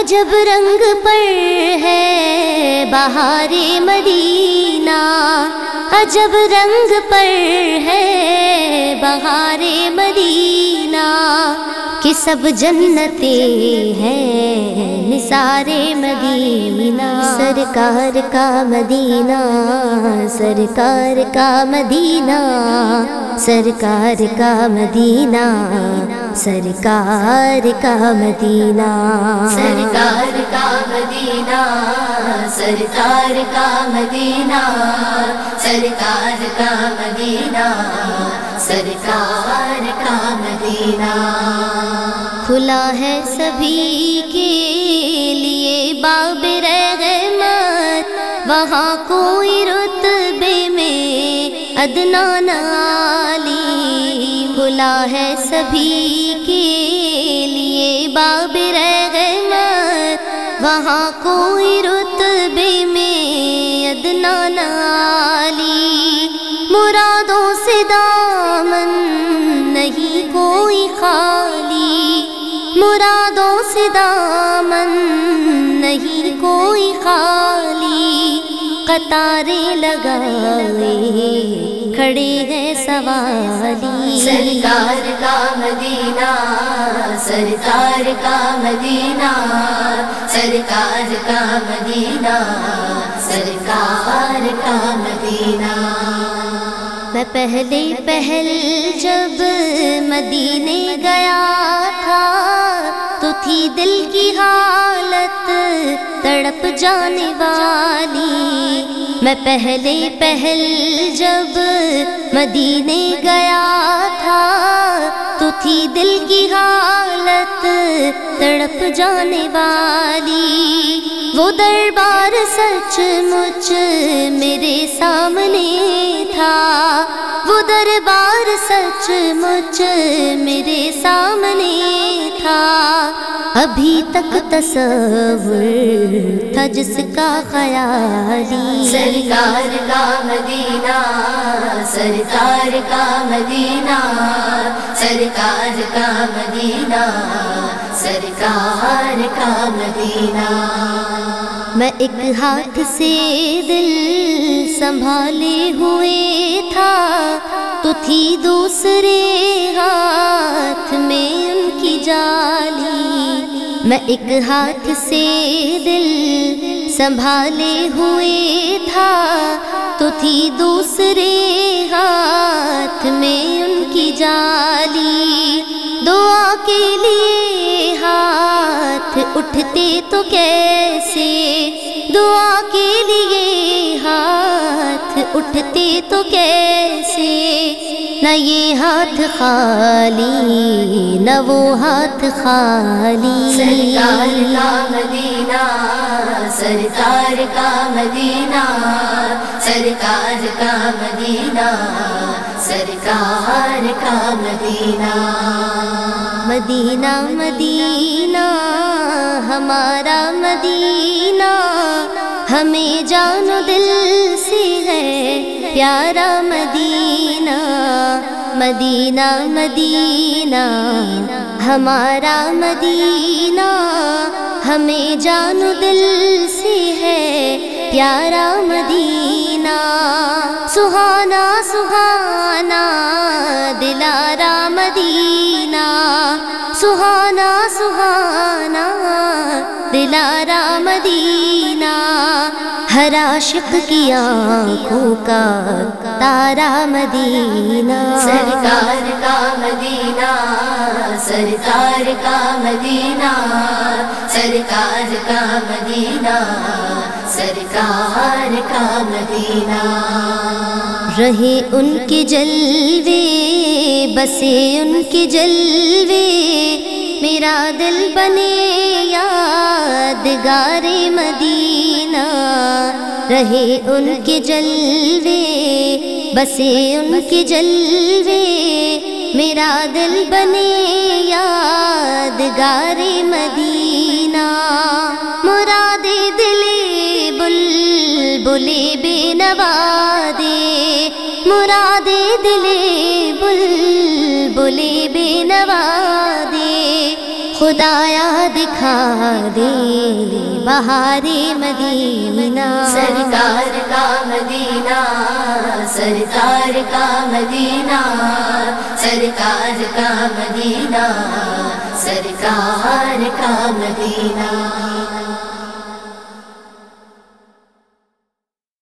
عجب رنگ پر ہے بہار مدینہ، عجب رنگ پر ہے بہار مدینہ۔ کہ سب جنتیں ہیں نثار مدینہ سرکار کا مدینہ۔ سرکار کا مدینہ، سرکار کا مدینہ۔ سرکار کا مدینہ، سرکار کا مدینہ۔ سرکار کا مدینہ، سرکار کا مدینہ، سرکار کا مدینہ۔ کھلا ہے سبھی کے لیے باب رحمت، وہاں کوئی رتبے میں ادنا نالی کھلا ہے سبھی کے لیے باب رحمت، وہاں کوئی رتبے ادنا نالی مرادوں سے دامن نہیں کوئی خالی۔ مرادوں سے دامن نہیں کوئی خالی۔ قطاریں لگائے کھڑے ہیں سوالی۔ سرکار کا مدینہ، سرکار کا مدینہ، سرکار کا مدینہ۔ میں پہلے پہل جب مدینے گیا تھا تو تھی دل کی حالت تڑپ جانے والی۔ میں پہلے پہل جب مدینے گیا تھا تو تھی دل کی حالت تڑپ جانے والی۔ وہ دربار سچ مچ میرے سامنے تھا۔ وہ دربار سچ مچ میرے سامنے تھا۔ ابھی تک تصور تھا جس کا خیالی۔ سرکار کا مدینہ سرکار کا مدینہ سرکار کا مدینہ سرکار کا مدینہ۔ میں ایک ہاتھ سے دل سنبھالے ہوئے تھا تو تھی دوسرے ہاتھ میں ایک ہاتھ سے دل سنبھالے ہوئے تھا، تو تھی دوسرے ہاتھ میں ان کی جالی۔ دعا کے لیے ہاتھ اٹھتے تو کیسے؟ دعا کے لیے ہاتھ اٹھتے تو کیسے؟ نہ یہ ہاتھ خالی نہ وہ ہاتھ خالی۔ سرکار کا مدینہ سرکار کا مدینہ سرکار کا مدینہ سرکار کا مدینہ۔ مدینہ مدینہ ہمارا مدینہ۔ ہمیں جان دل سے ہے پیارا مدینہ مدینہ، ہمارا مدینہ، ہمیں جان دل سے ہے پیارا مدینہ۔ سہانا سہانا، دلارا مدینہ۔ سہانا سہانا، دلارا مدینہ۔ ہر عاشق کی آنکھوں کا تارا مدینہ سرکار کا مدینہ سرکار کا مدینہ سرکار کا مدینہ سرکار کا مدینہ رہے ان کے جلوے بسے ان کے جلوے میرا دل بنے یادگار مدینہ رہے ان کے جلوے، بسے ان کے جلوے، میرا دل بنے یادگار مدینہ۔ مراد دلے بل بلے بے نوادے، مراد دلے بل بلے بے نوادے۔ خدایا دکھا دے بہاری مدینہ۔ سرکار کا مدینہ، سرکار کا مدینہ۔ سرکار کا مدینہ، سرکار کا مدینہ۔